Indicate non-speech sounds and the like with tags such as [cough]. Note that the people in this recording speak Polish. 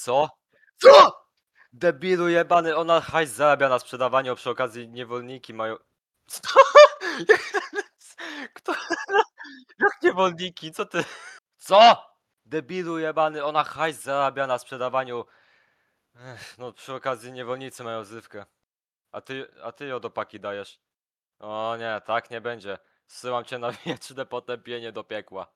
Co? CO?! Debilu jebany, ona hajs zarabia na sprzedawaniu, przy okazji niewolniki mają... Co? [laughs] Kto? Jak niewolniki? Co ty? Co? Debilu jebany, ona hajs zarabia na sprzedawaniu... Ech, no przy okazji niewolnicy mają zywkę. A ty, a ty ją do paki dajesz. O nie, tak nie będzie. Zsyłam cię na [laughs] wieczne potępienie do piekła.